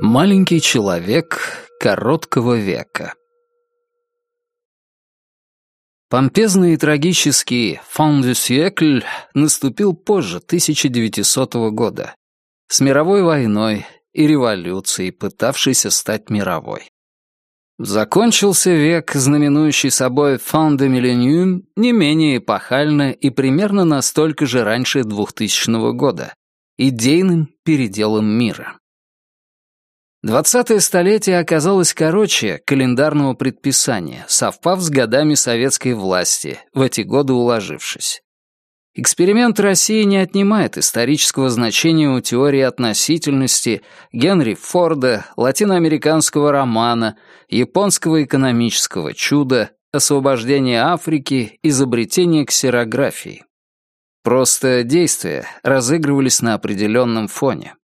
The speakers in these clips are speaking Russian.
Маленький человек короткого века Помпезный и трагический «Фон du siècle» наступил позже 1900 года, с мировой войной и революцией, пытавшейся стать мировой. Закончился век, знаменующий собой «Фон de millennium», не менее эпохально и примерно настолько же раньше 2000 года, идейным переделом мира. Двадцатое столетие оказалось короче календарного предписания, совпав с годами советской власти, в эти годы уложившись. Эксперимент России не отнимает исторического значения у теории относительности Генри Форда, латиноамериканского романа, японского экономического чуда, освобождения Африки, изобретения ксерографии. Просто действия разыгрывались на определенном фоне.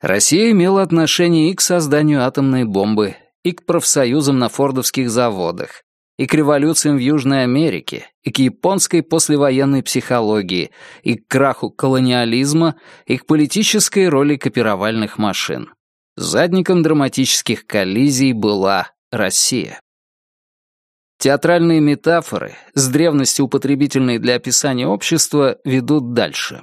Россия имела отношение и к созданию атомной бомбы, и к профсоюзам на фордовских заводах, и к революциям в Южной Америке, и к японской послевоенной психологии, и к краху колониализма, и к политической роли копировальных машин. Задником драматических коллизий была Россия. Театральные метафоры, с древности употребительные для описания общества, ведут дальше.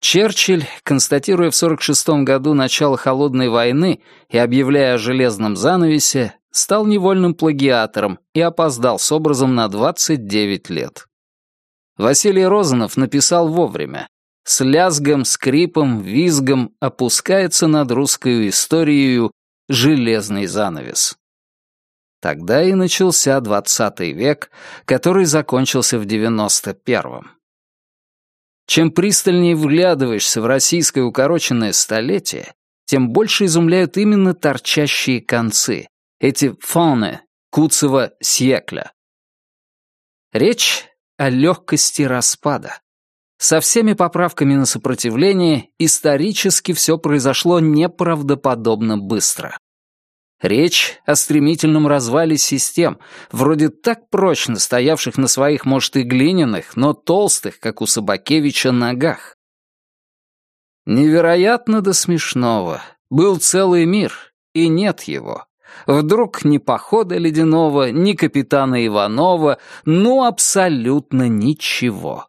Черчилль, констатируя в 46 году начало Холодной войны и объявляя о железном занавесе, стал невольным плагиатором и опоздал с образом на 29 лет. Василий Розанов написал вовремя. С лязгом, скрипом, визгом опускается над русской историей железный занавес. Тогда и начался двадцатый век, который закончился в девяносто первом. Чем пристальнее вглядываешься в российское укороченное столетие, тем больше изумляют именно торчащие концы, эти фоны Куцева сьекля. Речь о легкости распада. Со всеми поправками на сопротивление исторически все произошло неправдоподобно быстро. Речь о стремительном развале систем, вроде так прочно стоявших на своих, может, и глиняных, но толстых, как у Собакевича, ногах. Невероятно до смешного. Был целый мир, и нет его. Вдруг ни похода ледяного, ни капитана Иванова, ну абсолютно ничего.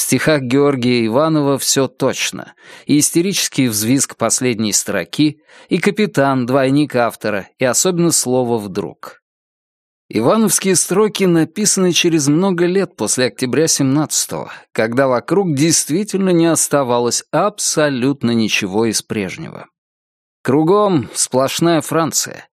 В стихах Георгия Иванова все точно. И истерический взвизг последней строки, и капитан, двойник автора, и особенно слово «вдруг». Ивановские строки написаны через много лет после октября 17-го, когда вокруг действительно не оставалось абсолютно ничего из прежнего. Кругом сплошная Франция.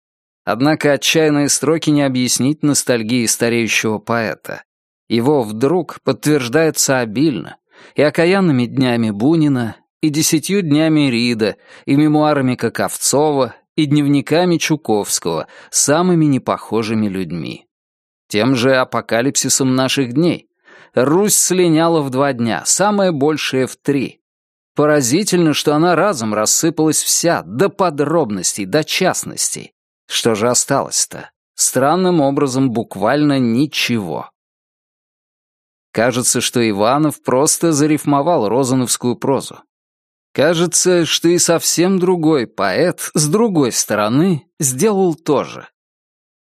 Однако отчаянные строки не объяснить ностальгии стареющего поэта. Его вдруг подтверждается обильно и окаянными днями Бунина, и десятью днями Рида, и мемуарами Каковцова, и дневниками Чуковского, самыми непохожими людьми. Тем же апокалипсисом наших дней. Русь слиняла в два дня, самое большее в три. Поразительно, что она разом рассыпалась вся, до подробностей, до частностей. Что же осталось-то? Странным образом буквально ничего. Кажется, что Иванов просто зарифмовал розановскую прозу. Кажется, что и совсем другой поэт с другой стороны сделал то же.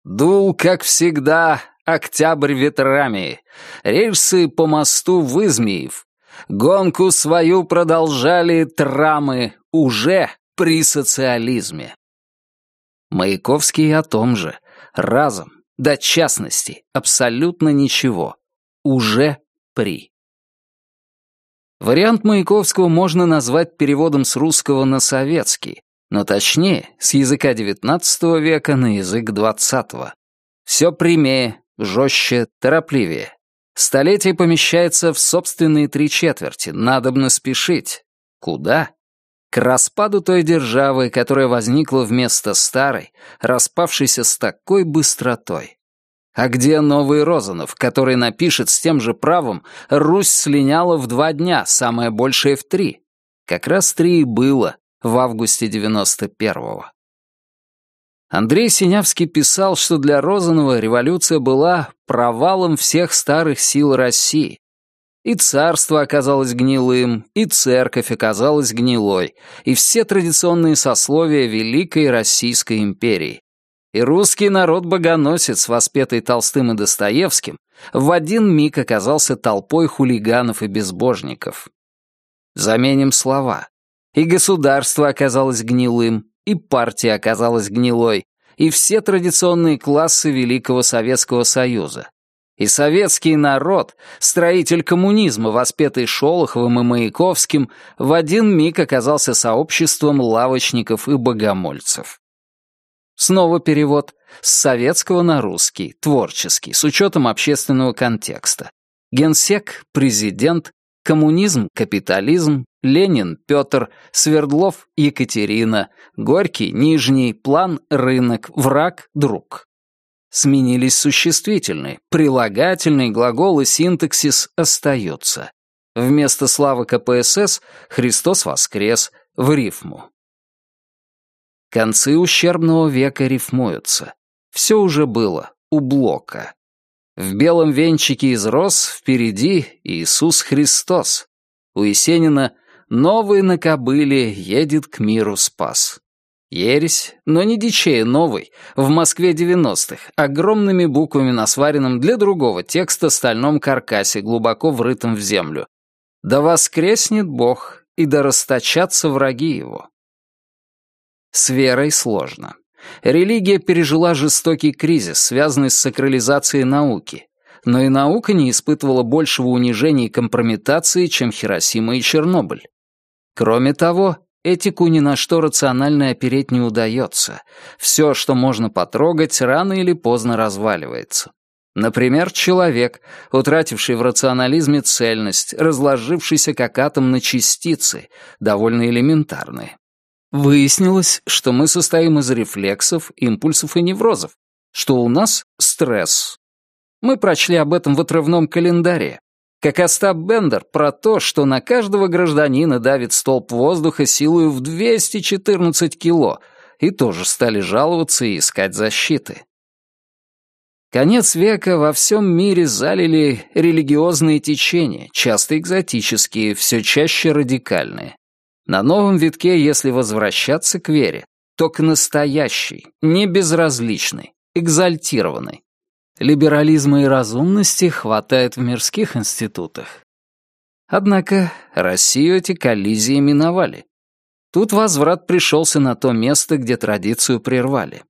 Дул, как всегда, октябрь ветрами, рельсы по мосту в Измеев. Гонку свою продолжали трамы уже при социализме. Маяковский о том же, разом, до частности, абсолютно ничего уже при. Вариант Маяковского можно назвать переводом с русского на советский, но точнее, с языка XIX века на язык XX. Все прямее, жестче, торопливее. Столетие помещается в собственные три четверти, надобно спешить. Куда? К распаду той державы, которая возникла вместо старой, распавшейся с такой быстротой. А где новый Розанов, который напишет с тем же правом «Русь слиняла в два дня, самое большее в три»? Как раз три и было в августе 91-го. Андрей Синявский писал, что для Розанова революция была провалом всех старых сил России. И царство оказалось гнилым, и церковь оказалась гнилой, и все традиционные сословия Великой Российской империи. И русский народ-богоносец, воспетый Толстым и Достоевским, в один миг оказался толпой хулиганов и безбожников. Заменим слова. И государство оказалось гнилым, и партия оказалась гнилой, и все традиционные классы Великого Советского Союза. И советский народ, строитель коммунизма, воспетый Шолоховым и Маяковским, в один миг оказался сообществом лавочников и богомольцев. Снова перевод. С советского на русский, творческий, с учетом общественного контекста. Генсек, президент, коммунизм, капитализм, Ленин, Петр, Свердлов, Екатерина, Горький, Нижний, план, рынок, враг, друг. Сменились существительные, прилагательные, глаголы, синтаксис остаются. Вместо славы КПСС «Христос воскрес» в рифму. Концы ущербного века рифмуются. Все уже было у Блока. В белом венчике из роз впереди Иисус Христос. У Есенина «Новый на кобыле едет к миру спас». Ересь, но не дичее новый, в Москве 90-х, огромными буквами на сваренном для другого текста стальном каркасе, глубоко врытом в землю. «Да воскреснет Бог, и да расточатся враги его». С верой сложно. Религия пережила жестокий кризис, связанный с сакрализацией науки. Но и наука не испытывала большего унижения и компрометации, чем Хиросима и Чернобыль. Кроме того, Этику ни на что рационально опереть не удается. Все, что можно потрогать, рано или поздно разваливается. Например, человек, утративший в рационализме цельность, разложившийся как атом на частицы, довольно элементарные. Выяснилось, что мы состоим из рефлексов, импульсов и неврозов, что у нас стресс. Мы прочли об этом в отрывном календаре, как Остап Бендер про то, что на каждого гражданина давит столб воздуха силою в 214 кило, и тоже стали жаловаться и искать защиты. Конец века во всем мире залили религиозные течения, часто экзотические, все чаще радикальные. На новом витке, если возвращаться к вере, то к настоящей, не безразличной, экзальтированной. Либерализма и разумности хватает в мирских институтах. Однако Россию эти коллизии миновали. Тут возврат пришелся на то место, где традицию прервали.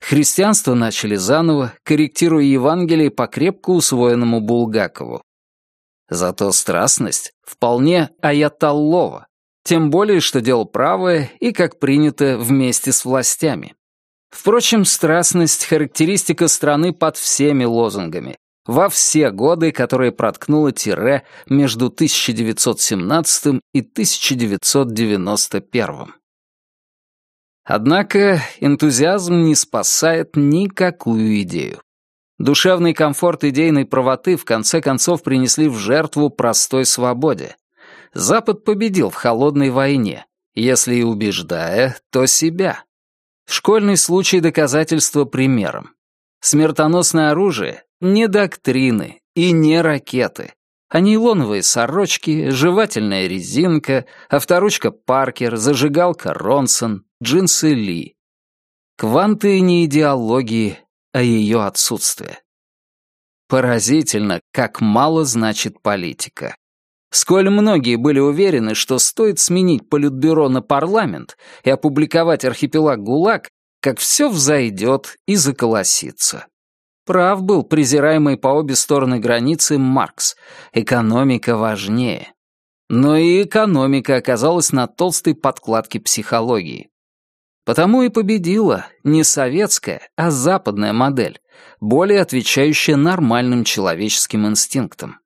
Христианство начали заново, корректируя Евангелие по крепко усвоенному Булгакову. Зато страстность вполне аятоллова, тем более, что делал правое и, как принято, вместе с властями. Впрочем, страстность — характеристика страны под всеми лозунгами, во все годы, которые проткнуло тире между 1917 и 1991. Однако энтузиазм не спасает никакую идею. Душевный комфорт идейной правоты в конце концов принесли в жертву простой свободе. Запад победил в холодной войне, если и убеждая, то себя. Школьный случай доказательства примером. Смертоносное оружие — не доктрины и не ракеты, а нейлоновые сорочки, жевательная резинка, авторучка Паркер, зажигалка Ронсон, джинсы Ли. Кванты не идеологии, а ее отсутствие. Поразительно, как мало значит политика. Сколь многие были уверены, что стоит сменить политбюро на парламент и опубликовать архипелаг ГУЛАГ, как все взойдет и заколосится. Прав был презираемый по обе стороны границы Маркс. Экономика важнее. Но и экономика оказалась на толстой подкладке психологии. Потому и победила не советская, а западная модель, более отвечающая нормальным человеческим инстинктам.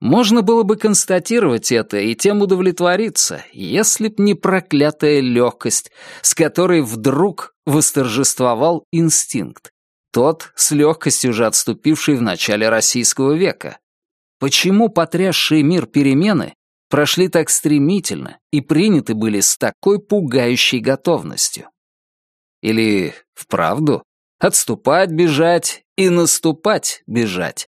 Можно было бы констатировать это и тем удовлетвориться, если б не проклятая легкость, с которой вдруг восторжествовал инстинкт, тот, с легкостью же отступивший в начале российского века. Почему потрясшие мир перемены прошли так стремительно и приняты были с такой пугающей готовностью? Или, вправду, отступать бежать и наступать бежать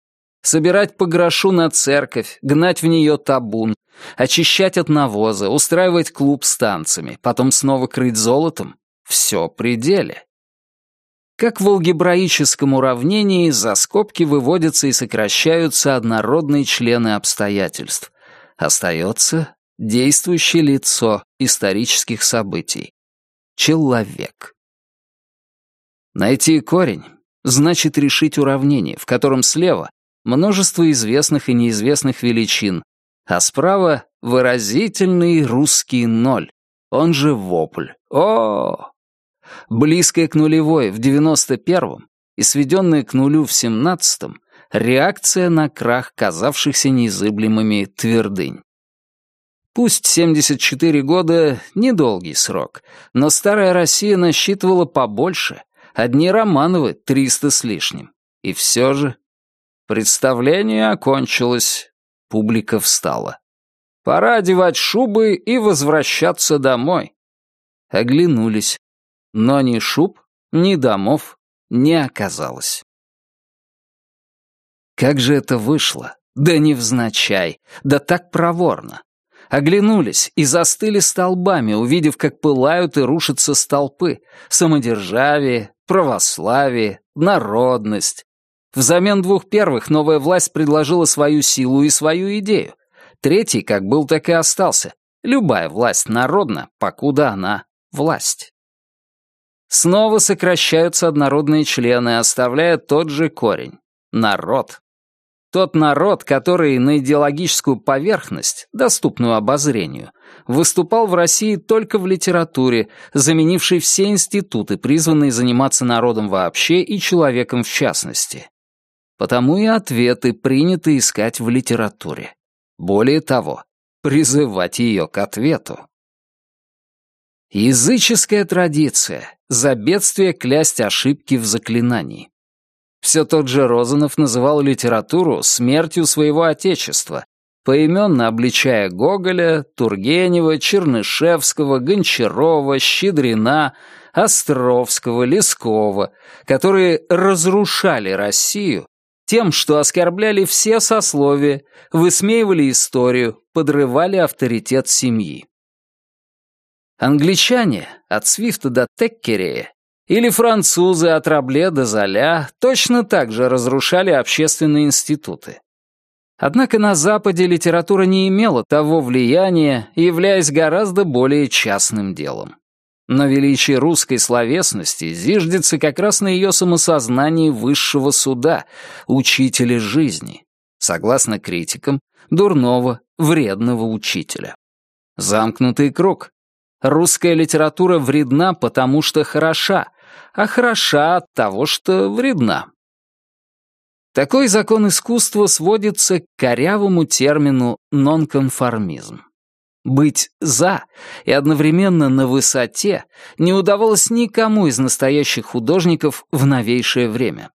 собирать по грошу на церковь, гнать в нее табун, очищать от навоза, устраивать клуб с танцами, потом снова крыть золотом — все при деле. Как в алгебраическом уравнении за скобки выводятся и сокращаются однородные члены обстоятельств. Остается действующее лицо исторических событий. Человек. Найти корень значит решить уравнение, в котором слева множество известных и неизвестных величин, а справа выразительный русский ноль, он же вопль. О! Близкая к нулевой в 91-м и сведенная к нулю в 17-м реакция на крах казавшихся неизыблемыми твердынь. Пусть 74 года — недолгий срок, но старая Россия насчитывала побольше, одни Романовы — 300 с лишним. И все же Представление окончилось. Публика встала. Пора одевать шубы и возвращаться домой. Оглянулись. Но ни шуб, ни домов не оказалось. Как же это вышло? Да невзначай, да так проворно. Оглянулись и застыли столбами, увидев, как пылают и рушатся столпы. Самодержавие, православие, народность, Взамен двух первых новая власть предложила свою силу и свою идею. Третий как был, так и остался. Любая власть народна, покуда она власть. Снова сокращаются однородные члены, оставляя тот же корень — народ. Тот народ, который на идеологическую поверхность, доступную обозрению, выступал в России только в литературе, заменившей все институты, призванные заниматься народом вообще и человеком в частности. Потому и ответы принято искать в литературе. Более того, призывать ее к ответу. Языческая традиция — за бедствие клясть ошибки в заклинании. Все тот же Розанов называл литературу смертью своего отечества, поименно обличая Гоголя, Тургенева, Чернышевского, Гончарова, Щедрина, Островского, Лескова, которые разрушали Россию тем, что оскорбляли все сословия, высмеивали историю, подрывали авторитет семьи. Англичане, от Свифта до Теккерея, или французы от Рабле до Золя точно так же разрушали общественные институты. Однако на Западе литература не имела того влияния, являясь гораздо более частным делом. Но величие русской словесности зиждется как раз на ее самосознании высшего суда, учителя жизни, согласно критикам, дурного, вредного учителя. Замкнутый круг. Русская литература вредна, потому что хороша, а хороша от того, что вредна. Такой закон искусства сводится к корявому термину «нонконформизм». Быть «за» и одновременно на высоте не удавалось никому из настоящих художников в новейшее время.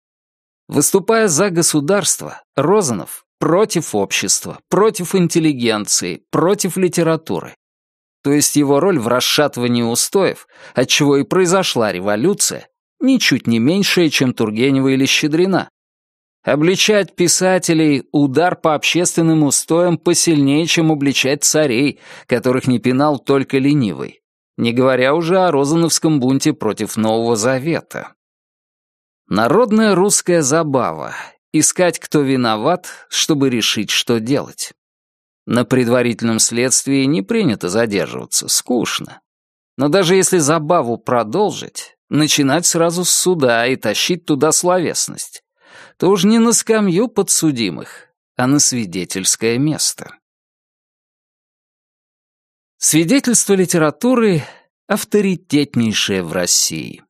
Выступая за государство, Розанов против общества, против интеллигенции, против литературы. То есть его роль в расшатывании устоев, отчего и произошла революция, ничуть не меньшая, чем Тургенева или Щедрина. Обличать писателей — удар по общественным устоям посильнее, чем обличать царей, которых не пинал только ленивый, не говоря уже о Розановском бунте против Нового Завета. Народная русская забава — искать, кто виноват, чтобы решить, что делать. На предварительном следствии не принято задерживаться, скучно. Но даже если забаву продолжить, начинать сразу с суда и тащить туда словесность, то уж не на скамью подсудимых, а на свидетельское место. Свидетельство литературы — авторитетнейшее в России.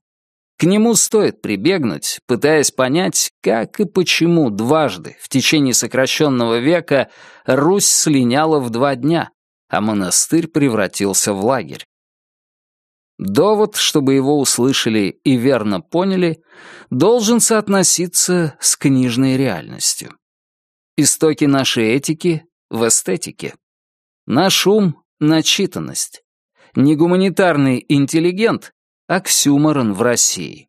К нему стоит прибегнуть, пытаясь понять, как и почему дважды в течение сокращенного века Русь слиняла в два дня, а монастырь превратился в лагерь. Довод, чтобы его услышали и верно поняли, должен соотноситься с книжной реальностью. Истоки нашей этики в эстетике. Наш ум — начитанность. Не гуманитарный интеллигент, а ксюморон в России.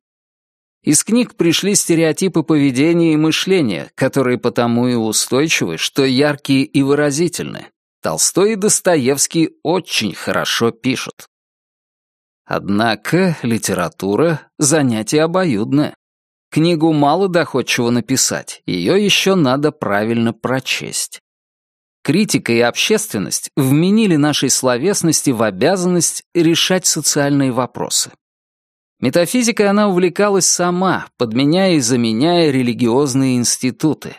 Из книг пришли стереотипы поведения и мышления, которые потому и устойчивы, что яркие и выразительны. Толстой и Достоевский очень хорошо пишут. Однако литература — занятие обоюдное. Книгу мало доходчиво написать, ее еще надо правильно прочесть. Критика и общественность вменили нашей словесности в обязанность решать социальные вопросы. Метафизикой она увлекалась сама, подменяя и заменяя религиозные институты.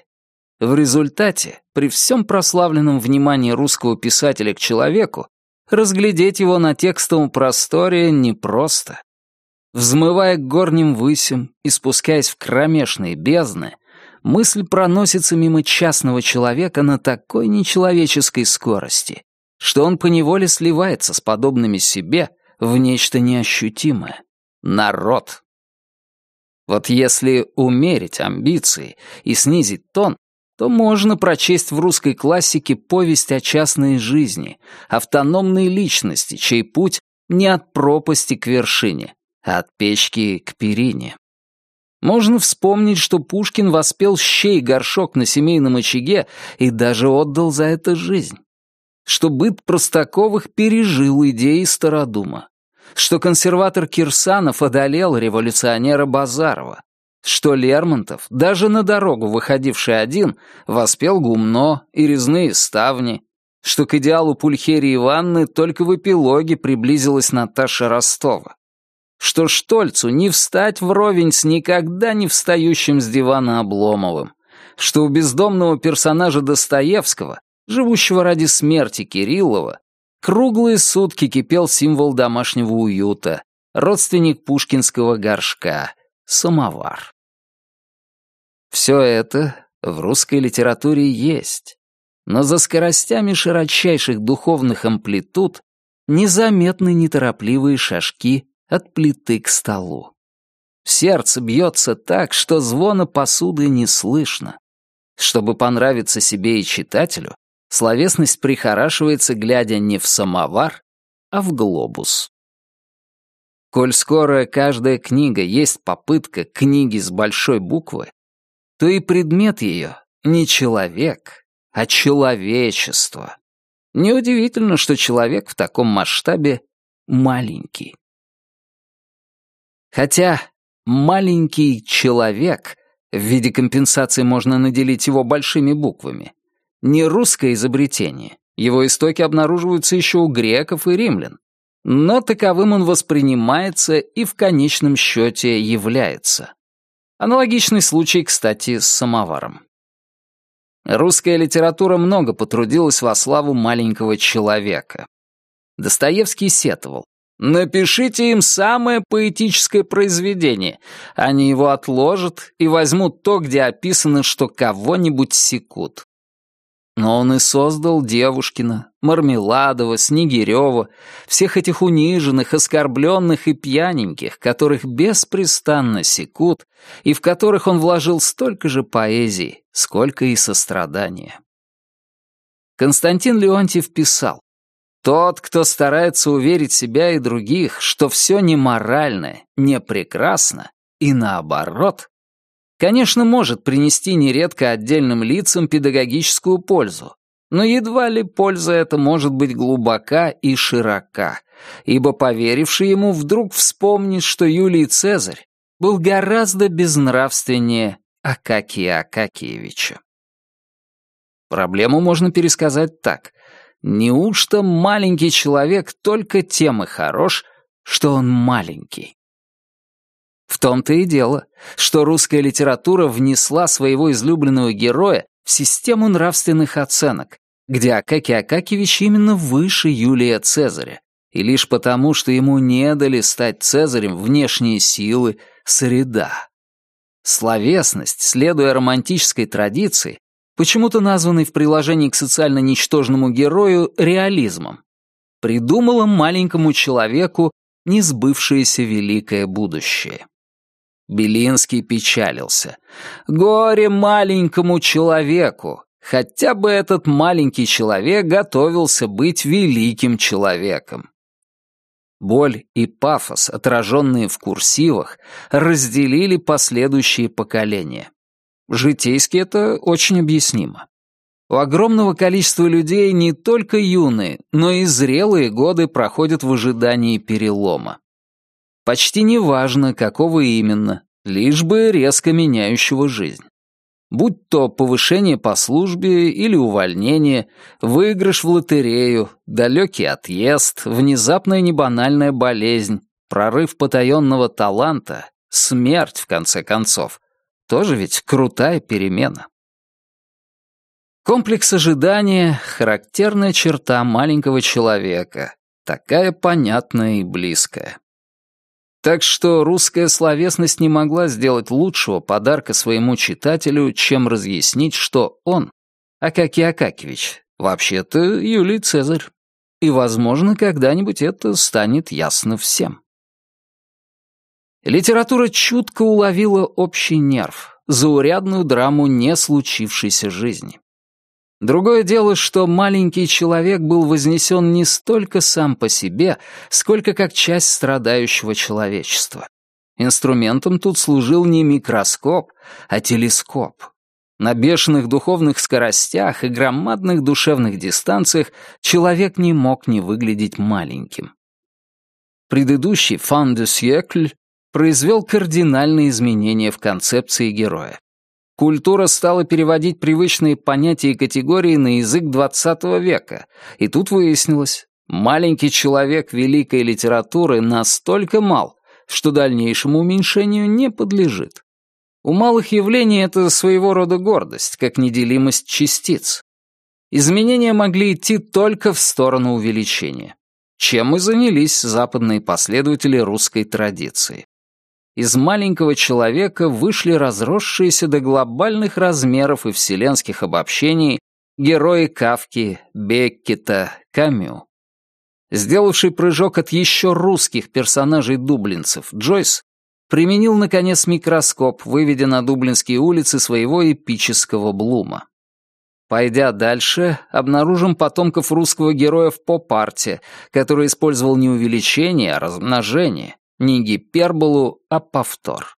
В результате, при всем прославленном внимании русского писателя к человеку, разглядеть его на текстовом просторе непросто. Взмывая к горним высям и спускаясь в кромешные бездны, мысль проносится мимо частного человека на такой нечеловеческой скорости, что он поневоле сливается с подобными себе в нечто неощутимое. Народ. Вот если умерить амбиции и снизить тон, то можно прочесть в русской классике повесть о частной жизни, автономной личности, чей путь не от пропасти к вершине, а от печки к перине. Можно вспомнить, что Пушкин воспел щей горшок на семейном очаге и даже отдал за это жизнь. Что быт Простаковых пережил идеи Стародума. Что консерватор Кирсанов одолел революционера Базарова что Лермонтов, даже на дорогу выходивший один, воспел гумно и резные ставни, что к идеалу Пульхерии Ивановны только в эпилоге приблизилась Наташа Ростова, что Штольцу не встать вровень с никогда не встающим с дивана Обломовым, что у бездомного персонажа Достоевского, живущего ради смерти Кириллова, круглые сутки кипел символ домашнего уюта, родственник пушкинского горшка, самовар. Все это в русской литературе есть, но за скоростями широчайших духовных амплитуд незаметны неторопливые шажки от плиты к столу. Сердце бьется так, что звона посуды не слышно. Чтобы понравиться себе и читателю, словесность прихорашивается, глядя не в самовар, а в глобус. Коль скоро каждая книга есть попытка книги с большой буквы, то и предмет ее не человек, а человечество. Неудивительно, что человек в таком масштабе маленький. Хотя маленький человек, в виде компенсации можно наделить его большими буквами, не русское изобретение. Его истоки обнаруживаются еще у греков и римлян. Но таковым он воспринимается и в конечном счете является. Аналогичный случай, кстати, с самоваром. Русская литература много потрудилась во славу маленького человека. Достоевский сетовал. «Напишите им самое поэтическое произведение. Они его отложат и возьмут то, где описано, что кого-нибудь секут. Но он и создал Девушкина, Мармеладова, Снегирева, всех этих униженных, оскорбленных и пьяненьких, которых беспрестанно секут, и в которых он вложил столько же поэзии, сколько и сострадания. Константин Леонтьев писал, «Тот, кто старается уверить себя и других, что все не морально, не прекрасно, и наоборот, конечно, может принести нередко отдельным лицам педагогическую пользу, но едва ли польза эта может быть глубока и широка, ибо поверивший ему вдруг вспомнит, что Юлий Цезарь был гораздо безнравственнее Акакия Акакиевича. Проблему можно пересказать так. Неужто маленький человек только тем и хорош, что он маленький? В том-то и дело, что русская литература внесла своего излюбленного героя в систему нравственных оценок, где Акаки Акакевич именно выше Юлия Цезаря, и лишь потому, что ему не дали стать Цезарем внешние силы, среда. Словесность, следуя романтической традиции, почему-то названной в приложении к социально ничтожному герою реализмом, придумала маленькому человеку несбывшееся великое будущее. Белинский печалился. «Горе маленькому человеку! Хотя бы этот маленький человек готовился быть великим человеком!» Боль и пафос, отраженные в курсивах, разделили последующие поколения. Житейски это очень объяснимо. У огромного количества людей не только юные, но и зрелые годы проходят в ожидании перелома. Почти неважно, какого именно, лишь бы резко меняющего жизнь. Будь то повышение по службе или увольнение, выигрыш в лотерею, далекий отъезд, внезапная небанальная болезнь, прорыв потаенного таланта, смерть, в конце концов. Тоже ведь крутая перемена. Комплекс ожидания — характерная черта маленького человека, такая понятная и близкая. Так что русская словесность не могла сделать лучшего подарка своему читателю, чем разъяснить, что он, Акакий Акакевич, вообще-то Юлий Цезарь. И, возможно, когда-нибудь это станет ясно всем. Литература чутко уловила общий нерв, заурядную драму не случившейся жизни. Другое дело, что маленький человек был вознесен не столько сам по себе, сколько как часть страдающего человечества. Инструментом тут служил не микроскоп, а телескоп. На бешеных духовных скоростях и громадных душевных дистанциях человек не мог не выглядеть маленьким. Предыдущий «Фан де Сьекль» произвел кардинальные изменения в концепции героя. Культура стала переводить привычные понятия и категории на язык XX века, и тут выяснилось, маленький человек великой литературы настолько мал, что дальнейшему уменьшению не подлежит. У малых явлений это своего рода гордость, как неделимость частиц. Изменения могли идти только в сторону увеличения, чем и занялись западные последователи русской традиции из маленького человека вышли разросшиеся до глобальных размеров и вселенских обобщений герои Кавки, Беккета, Камю. Сделавший прыжок от еще русских персонажей-дублинцев, Джойс применил, наконец, микроскоп, выведя на дублинские улицы своего эпического Блума. Пойдя дальше, обнаружим потомков русского героя в поп-арте, который использовал не увеличение, а размножение, не гиперболу, а повтор.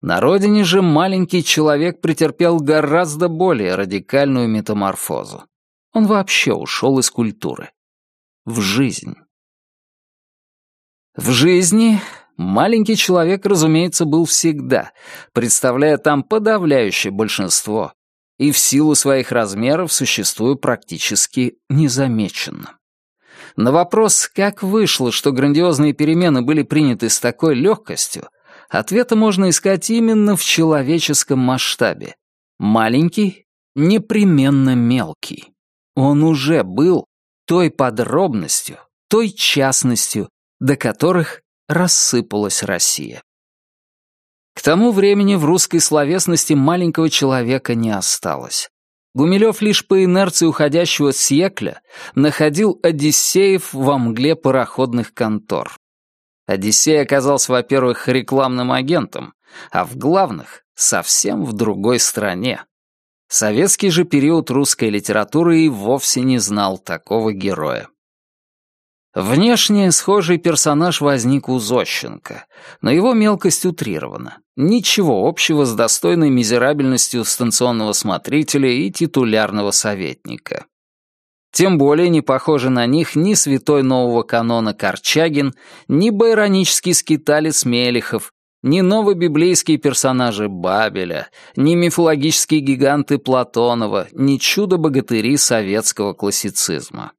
На родине же маленький человек претерпел гораздо более радикальную метаморфозу. Он вообще ушел из культуры. В жизнь. В жизни маленький человек, разумеется, был всегда, представляя там подавляющее большинство, и в силу своих размеров существуя практически незамеченным. На вопрос, как вышло, что грандиозные перемены были приняты с такой легкостью, ответа можно искать именно в человеческом масштабе. Маленький, непременно мелкий. Он уже был той подробностью, той частностью, до которых рассыпалась Россия. К тому времени в русской словесности маленького человека не осталось. Гумилев лишь по инерции уходящего Сьекля находил Одиссеев во мгле пароходных контор. Одиссей оказался, во-первых, рекламным агентом, а в главных — совсем в другой стране. Советский же период русской литературы и вовсе не знал такого героя. Внешне схожий персонаж возник у Зощенко, но его мелкость утрирована. Ничего общего с достойной мизерабельностью станционного смотрителя и титулярного советника. Тем более не похожи на них ни святой нового канона Корчагин, ни байронический скиталец Мелехов, ни новобиблейские персонажи Бабеля, ни мифологические гиганты Платонова, ни чудо-богатыри советского классицизма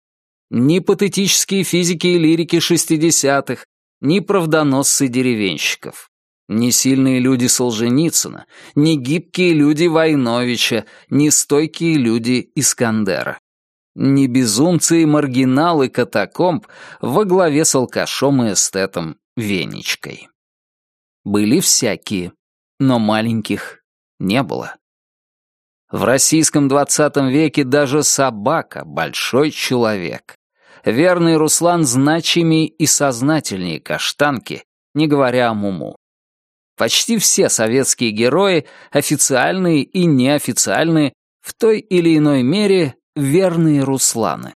ни патетические физики и лирики шестидесятых, ни правдоносцы деревенщиков, ни сильные люди Солженицына, ни гибкие люди Войновича, ни стойкие люди Искандера. Ни безумцы и маргиналы катакомб во главе с алкашом и эстетом Венечкой. Были всякие, но маленьких не было. В российском двадцатом веке даже собака — большой человек. Верный Руслан значимей и сознательнее каштанки, не говоря о Муму. Почти все советские герои, официальные и неофициальные, в той или иной мере верные Русланы.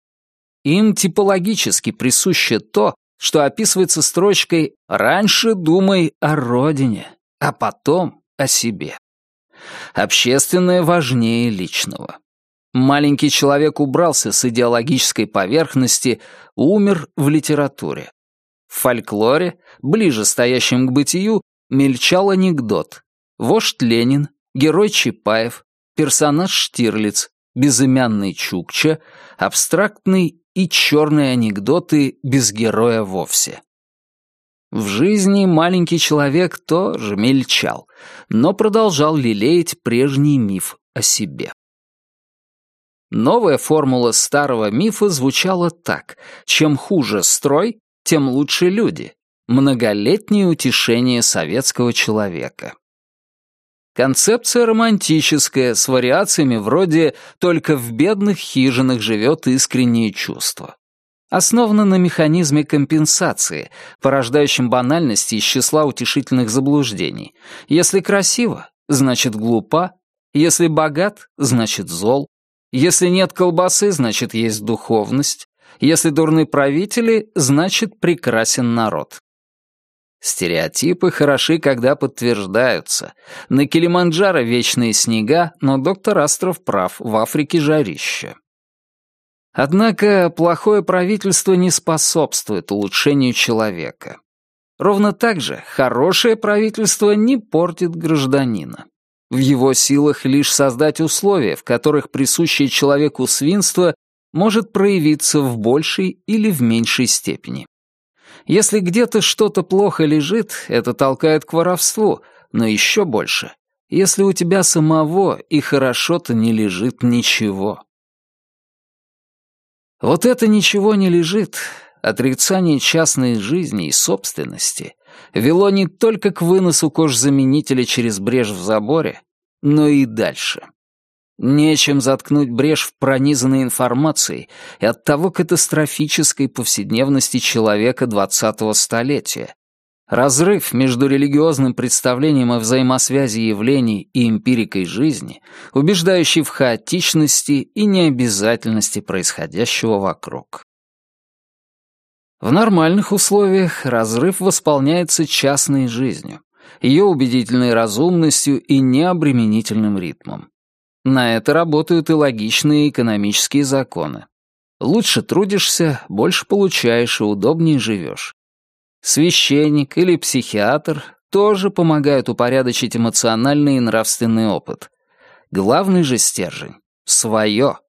Им типологически присуще то, что описывается строчкой «Раньше думай о родине, а потом о себе». Общественное важнее личного. Маленький человек убрался с идеологической поверхности, умер в литературе. В фольклоре, ближе стоящем к бытию, мельчал анекдот. Вождь Ленин, герой Чапаев, персонаж Штирлиц, безымянный Чукча, абстрактный и черные анекдоты без героя вовсе. В жизни маленький человек тоже мельчал, но продолжал лелеять прежний миф о себе. Новая формула старого мифа звучала так. Чем хуже строй, тем лучше люди. Многолетнее утешение советского человека. Концепция романтическая, с вариациями вроде «только в бедных хижинах живет искреннее чувство». Основана на механизме компенсации, порождающем банальности из числа утешительных заблуждений. Если красиво, значит глупа, если богат, значит зол, если нет колбасы, значит есть духовность, если дурны правители, значит прекрасен народ. Стереотипы хороши, когда подтверждаются. На Килиманджаро вечные снега, но доктор Астров прав, в Африке жарище. Однако плохое правительство не способствует улучшению человека. Ровно так же хорошее правительство не портит гражданина. В его силах лишь создать условия, в которых присущее человеку свинство может проявиться в большей или в меньшей степени. Если где-то что-то плохо лежит, это толкает к воровству, но еще больше, если у тебя самого и хорошо-то не лежит ничего. Вот это ничего не лежит, отрицание частной жизни и собственности, вело не только к выносу кожзаменителя через брешь в заборе, но и дальше. Нечем заткнуть брешь в пронизанной информацией и от того катастрофической повседневности человека двадцатого столетия. Разрыв между религиозным представлением о взаимосвязи явлений и эмпирикой жизни, убеждающий в хаотичности и необязательности происходящего вокруг. В нормальных условиях разрыв восполняется частной жизнью, ее убедительной разумностью и необременительным ритмом. На это работают и логичные экономические законы. Лучше трудишься, больше получаешь и удобнее живешь. Священник или психиатр тоже помогают упорядочить эмоциональный и нравственный опыт. Главный же стержень — свое.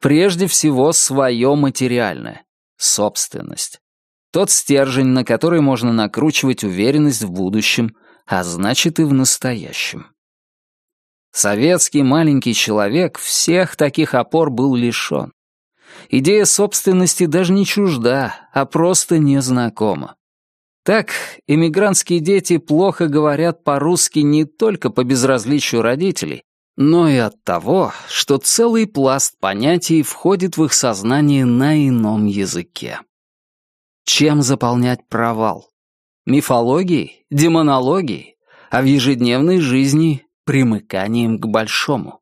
Прежде всего, свое материальное. Собственность. Тот стержень, на который можно накручивать уверенность в будущем, а значит и в настоящем. Советский маленький человек всех таких опор был лишен. Идея собственности даже не чужда, а просто незнакома. Так, эмигрантские дети плохо говорят по-русски не только по безразличию родителей, но и от того, что целый пласт понятий входит в их сознание на ином языке. Чем заполнять провал? Мифологией? Демонологией? А в ежедневной жизни примыканием к большому.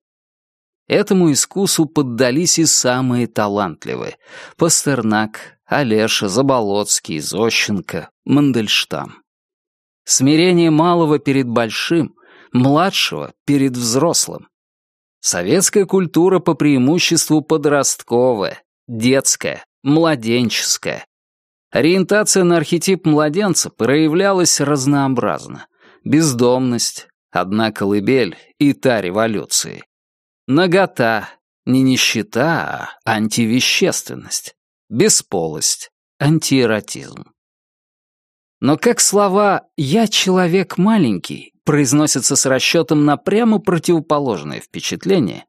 Этому искусу поддались и самые талантливые — Пастернак, Олеша, Заболоцкий, Зощенко, Мандельштам. Смирение малого перед большим, младшего перед взрослым. Советская культура по преимуществу подростковая, детская, младенческая. Ориентация на архетип младенца проявлялась разнообразно. Бездомность, Одна колыбель и та революции. Нагота, не нищета, а антивещественность. Бесполость, антиэротизм. Но как слова «я человек маленький» произносятся с расчетом на прямо противоположное впечатление,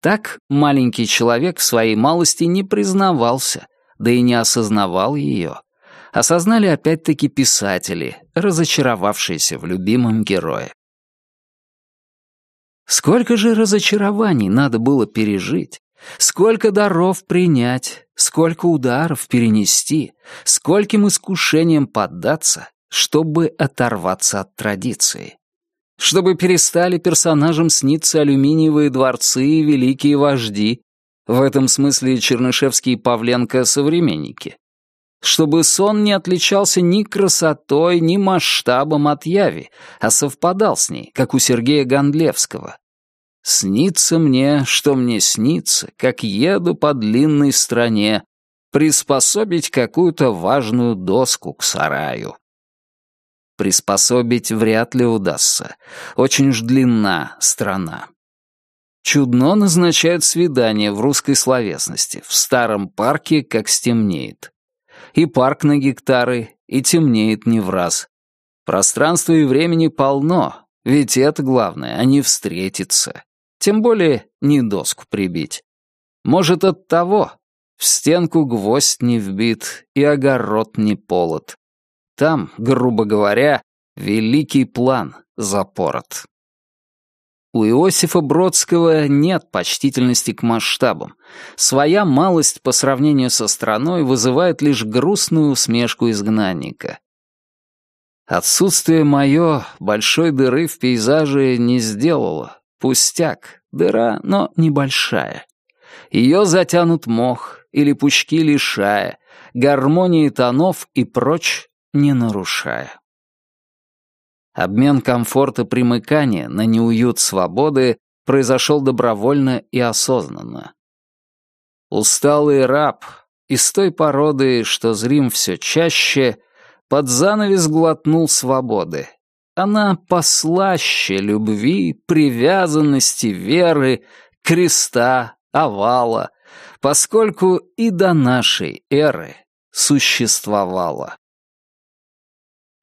так маленький человек в своей малости не признавался, да и не осознавал ее. Осознали опять-таки писатели, разочаровавшиеся в любимом герое. Сколько же разочарований надо было пережить, сколько даров принять, сколько ударов перенести, скольким искушениям поддаться, чтобы оторваться от традиции. Чтобы перестали персонажам сниться алюминиевые дворцы и великие вожди, в этом смысле Чернышевский и Павленко — современники. Чтобы сон не отличался ни красотой, ни масштабом от яви, а совпадал с ней, как у Сергея Гондлевского. «Снится мне, что мне снится, как еду по длинной стране, приспособить какую-то важную доску к сараю». Приспособить вряд ли удастся. Очень уж длинна страна. Чудно назначают свидание в русской словесности, в старом парке, как стемнеет. И парк на гектары, и темнеет не в раз. Пространства и времени полно, ведь это главное, а не встретиться. Тем более не доску прибить. Может, от того в стенку гвоздь не вбит и огород не полот. Там, грубо говоря, великий план запорот. У Иосифа Бродского нет почтительности к масштабам. Своя малость по сравнению со страной вызывает лишь грустную усмешку изгнанника. Отсутствие мое большой дыры в пейзаже не сделало. Пустяк, дыра, но небольшая. Ее затянут мох или пучки лишая, гармонии тонов и прочь не нарушая. Обмен комфорта примыкания на неуют свободы произошел добровольно и осознанно. Усталый раб из той породы, что зрим все чаще, под занавес глотнул свободы. Она послаще любви, привязанности, веры, креста, овала, поскольку и до нашей эры существовала.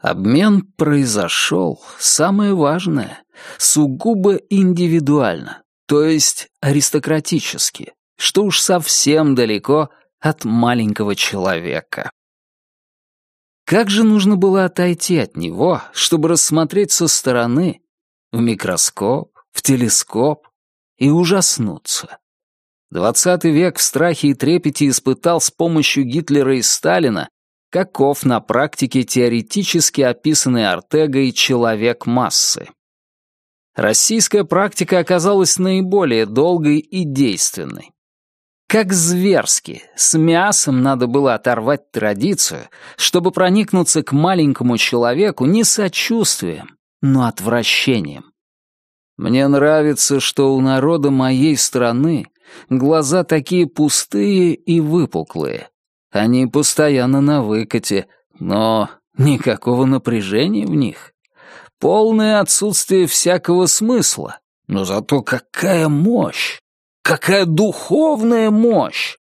Обмен произошел, самое важное, сугубо индивидуально, то есть аристократически, что уж совсем далеко от маленького человека. Как же нужно было отойти от него, чтобы рассмотреть со стороны, в микроскоп, в телескоп, и ужаснуться? Двадцатый век в страхе и трепете испытал с помощью Гитлера и Сталина каков на практике теоретически описанный Артегой человек массы. Российская практика оказалась наиболее долгой и действенной. Как зверски, с мясом надо было оторвать традицию, чтобы проникнуться к маленькому человеку не сочувствием, но отвращением. Мне нравится, что у народа моей страны глаза такие пустые и выпуклые, они постоянно на выкате, но никакого напряжения в них. Полное отсутствие всякого смысла. Но зато какая мощь! Какая духовная мощь!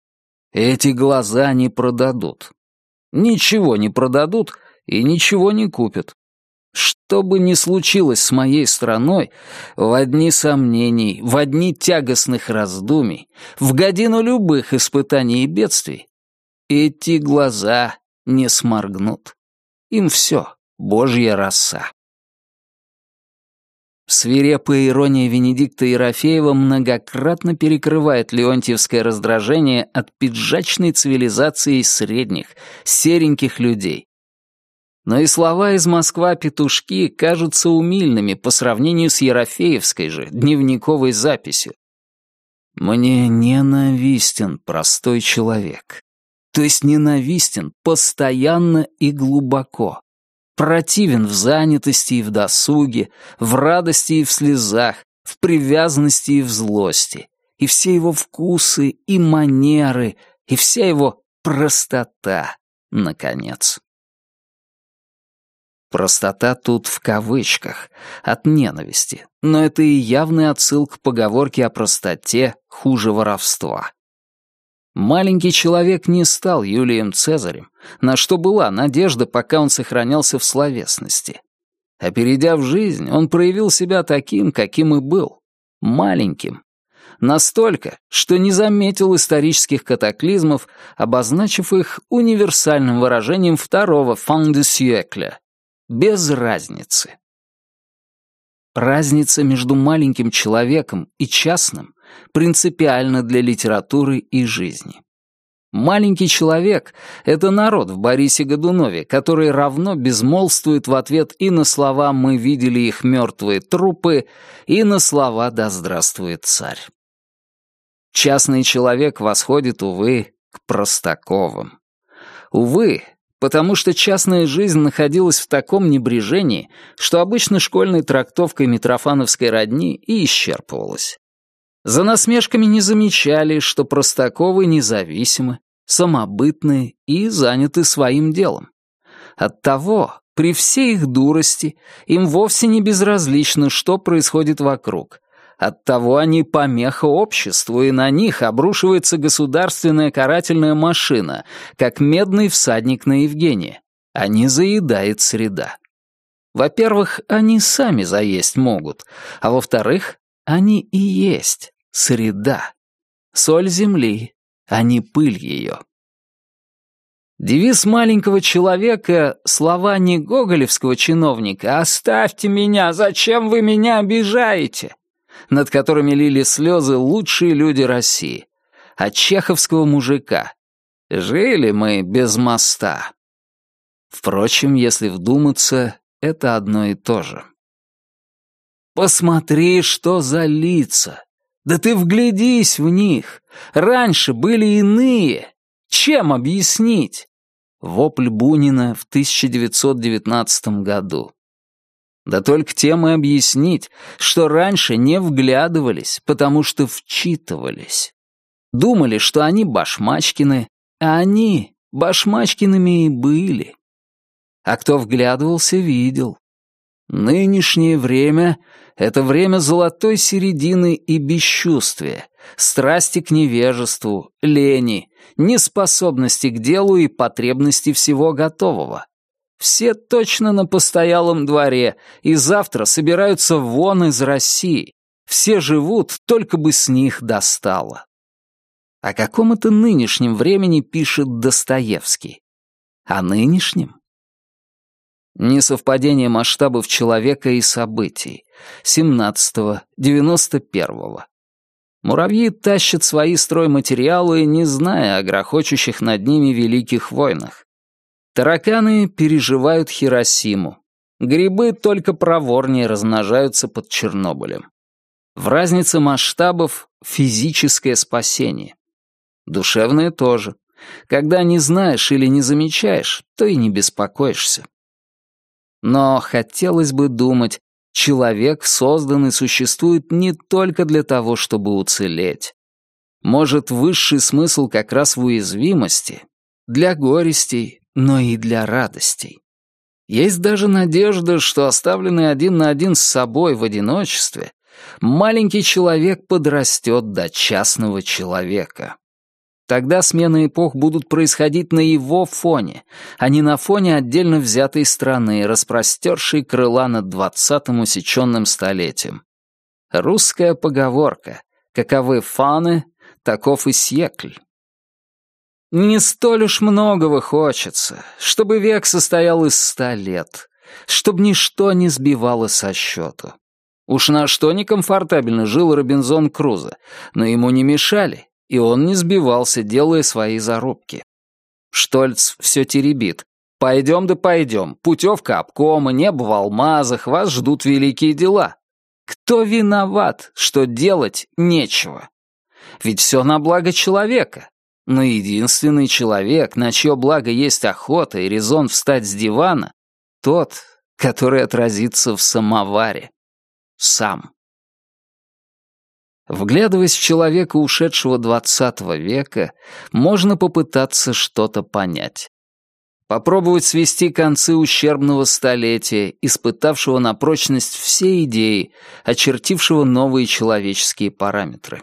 Эти глаза не продадут. Ничего не продадут и ничего не купят. Что бы ни случилось с моей страной, в одни сомнений, в одни тягостных раздумий, в годину любых испытаний и бедствий, эти глаза не сморгнут. Им все, божья роса. Свирепая ирония Венедикта Ерофеева многократно перекрывает леонтьевское раздражение от пиджачной цивилизации средних, сереньких людей. Но и слова из «Москва-петушки» кажутся умильными по сравнению с Ерофеевской же дневниковой записью. «Мне ненавистен простой человек то есть ненавистен постоянно и глубоко, противен в занятости и в досуге, в радости и в слезах, в привязанности и в злости, и все его вкусы и манеры, и вся его простота, наконец. Простота тут в кавычках, от ненависти, но это и явный отсыл к поговорке о простоте хуже воровства. Маленький человек не стал Юлием Цезарем, на что была надежда, пока он сохранялся в словесности. А перейдя в жизнь, он проявил себя таким, каким и был. Маленьким. Настолько, что не заметил исторических катаклизмов, обозначив их универсальным выражением второго «fin de siècle» — без разницы. Разница между маленьким человеком и частным принципиально для литературы и жизни. Маленький человек — это народ в Борисе Годунове, который равно безмолвствует в ответ и на слова «мы видели их мертвые трупы», и на слова «да здравствует царь». Частный человек восходит, увы, к Простаковым. Увы, потому что частная жизнь находилась в таком небрежении, что обычно школьной трактовкой Митрофановской родни и исчерпывалась. За насмешками не замечали, что Простаковы независимы, самобытны и заняты своим делом. Оттого, при всей их дурости, им вовсе не безразлично, что происходит вокруг. Оттого они помеха обществу, и на них обрушивается государственная карательная машина, как медный всадник на Евгения. Они заедает среда. Во-первых, они сами заесть могут, а во-вторых, они и есть среда. Соль земли, а не пыль ее. Девиз маленького человека — слова не гоголевского чиновника «Оставьте меня! Зачем вы меня обижаете?» Над которыми лили слезы лучшие люди России, а чеховского мужика «Жили мы без моста». Впрочем, если вдуматься, это одно и то же. Посмотри, что за лица! Да ты вглядись в них! Раньше были иные! Чем объяснить? Вопль Бунина в 1919 году. Да только тем и объяснить, что раньше не вглядывались, потому что вчитывались. Думали, что они башмачкины, а они башмачкиными и были. А кто вглядывался, видел. Нынешнее время — это время золотой середины и бесчувствия, страсти к невежеству, лени, неспособности к делу и потребности всего готового. Все точно на постоялом дворе и завтра собираются вон из России. Все живут, только бы с них достало. О каком это нынешнем времени пишет Достоевский? О нынешнем? Несовпадение масштабов человека и событий. 17-го, 91-го. Муравьи тащат свои стройматериалы, не зная о грохочущих над ними великих войнах. Тараканы переживают Хиросиму. Грибы только проворнее размножаются под Чернобылем. В разнице масштабов — физическое спасение. Душевное тоже. Когда не знаешь или не замечаешь, то и не беспокоишься. Но хотелось бы думать, человек создан и существует не только для того, чтобы уцелеть. Может, высший смысл как раз в уязвимости, для горестей, но и для радостей. Есть даже надежда, что оставленный один на один с собой в одиночестве, маленький человек подрастет до частного человека. Тогда смены эпох будут происходить на его фоне, а не на фоне отдельно взятой страны, распростершей крыла над двадцатым усеченным столетием. Русская поговорка «Каковы фаны, таков и сьекль». Не столь уж многого хочется, чтобы век состоял из ста лет, чтобы ничто не сбивало со счету. Уж на что некомфортабельно жил Робинзон Крузо, но ему не мешали, и он не сбивался, делая свои зарубки. Штольц все теребит. «Пойдем да пойдем, путевка обкома, небо в алмазах, вас ждут великие дела». Кто виноват, что делать нечего? Ведь все на благо человека, но единственный человек, на чье благо есть охота и резон встать с дивана, тот, который отразится в самоваре. Сам. Вглядываясь в человека ушедшего двадцатого века, можно попытаться что-то понять. Попробовать свести концы ущербного столетия, испытавшего на прочность все идеи, очертившего новые человеческие параметры.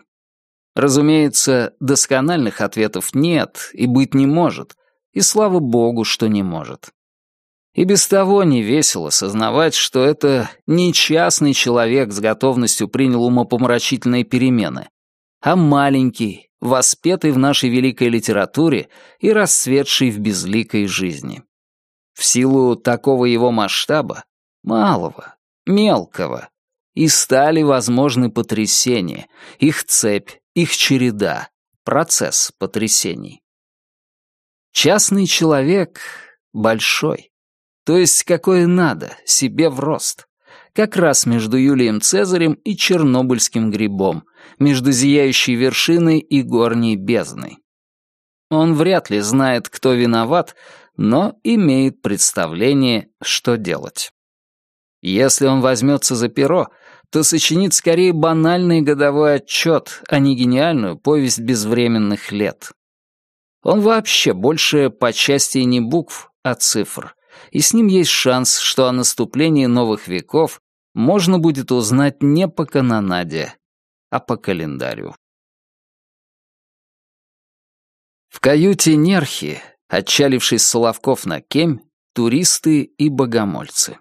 Разумеется, доскональных ответов нет и быть не может, и слава богу, что не может. И без того не весело сознавать, что это не частный человек с готовностью принял умопомрачительные перемены, а маленький, воспетый в нашей великой литературе и расцветший в безликой жизни. В силу такого его масштаба, малого, мелкого, и стали возможны потрясения, их цепь, их череда, процесс потрясений. Частный человек большой, то есть какое надо, себе в рост, как раз между Юлием Цезарем и Чернобыльским грибом, между зияющей вершиной и горней бездной. Он вряд ли знает, кто виноват, но имеет представление, что делать. Если он возьмется за перо, то сочинит скорее банальный годовой отчет, а не гениальную повесть безвременных лет. Он вообще больше по части не букв, а цифр, и с ним есть шанс, что о наступлении новых веков можно будет узнать не по канонаде, а по календарю. В каюте Нерхи, отчалившись Соловков на Кемь, туристы и богомольцы.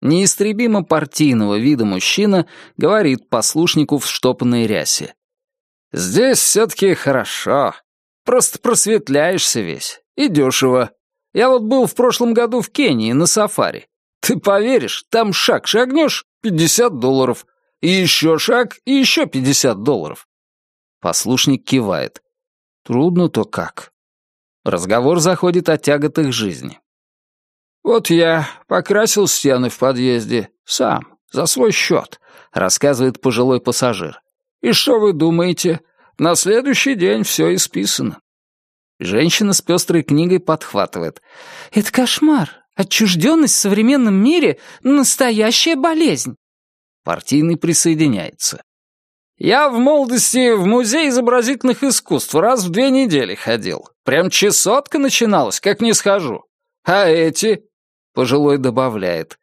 Неистребимо партийного вида мужчина говорит послушнику в штопанной рясе. «Здесь все-таки хорошо. Просто просветляешься весь. И дешево. Я вот был в прошлом году в Кении на сафари. Ты поверишь, там шаг шагнешь — 50 долларов. И еще шаг, и еще 50 долларов». Послушник кивает. «Трудно-то как». Разговор заходит о тяготах жизни. «Вот я покрасил стены в подъезде. Сам, за свой счет», — рассказывает пожилой пассажир. «И что вы думаете? На следующий день все исписано». Женщина с пестрой книгой подхватывает. «Это кошмар. Отчужденность в современном мире — настоящая болезнь». Партийный присоединяется. «Я в молодости в музей изобразительных искусств раз в две недели ходил. Прям чесотка начиналась, как не схожу. А эти? Пожилой добавляет.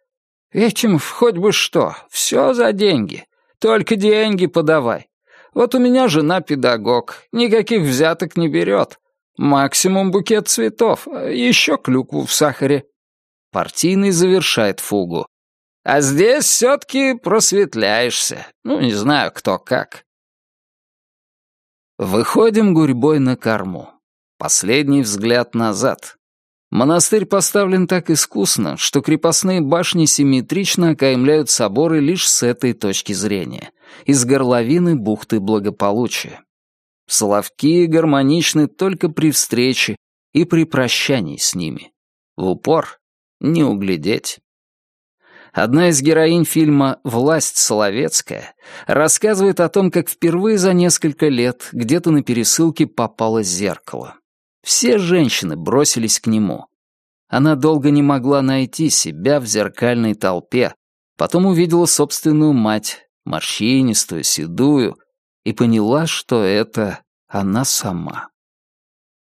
«Этим хоть бы что, все за деньги. Только деньги подавай. Вот у меня жена педагог, никаких взяток не берет. Максимум букет цветов, еще клюкву в сахаре». Партийный завершает фугу. «А здесь все-таки просветляешься. Ну, не знаю, кто как». Выходим гурьбой на корму. Последний взгляд назад. Монастырь поставлен так искусно, что крепостные башни симметрично окаймляют соборы лишь с этой точки зрения, из горловины бухты благополучия. Соловки гармоничны только при встрече и при прощании с ними. В упор не углядеть. Одна из героинь фильма «Власть Соловецкая» рассказывает о том, как впервые за несколько лет где-то на пересылке попало зеркало. Все женщины бросились к нему. Она долго не могла найти себя в зеркальной толпе, потом увидела собственную мать, морщинистую, седую, и поняла, что это она сама.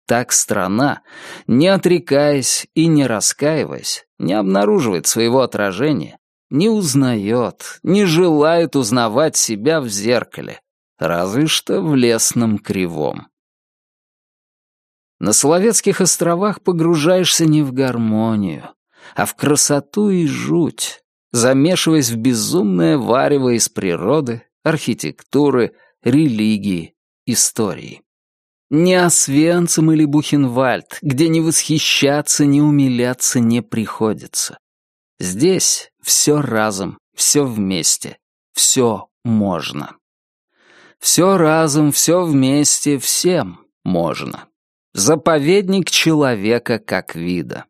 Так страна, не отрекаясь и не раскаиваясь, не обнаруживает своего отражения, не узнает, не желает узнавать себя в зеркале, разве что в лесном кривом. На Соловецких островах погружаешься не в гармонию, а в красоту и жуть, замешиваясь в безумное варево из природы, архитектуры, религии, истории. Не Освенцим или Бухенвальд, где не восхищаться, не умиляться не приходится. Здесь все разом, все вместе, все можно. Все разом, все вместе, всем можно. Заповедник человека как вида.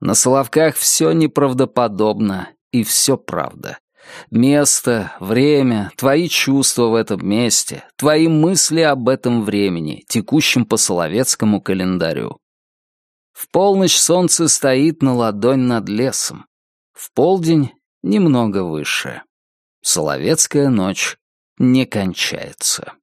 На Соловках все неправдоподобно и все правда. Место, время, твои чувства в этом месте, твои мысли об этом времени, текущем по соловецкому календарю. В полночь солнце стоит на ладонь над лесом. В полдень немного выше. Соловецкая ночь не кончается.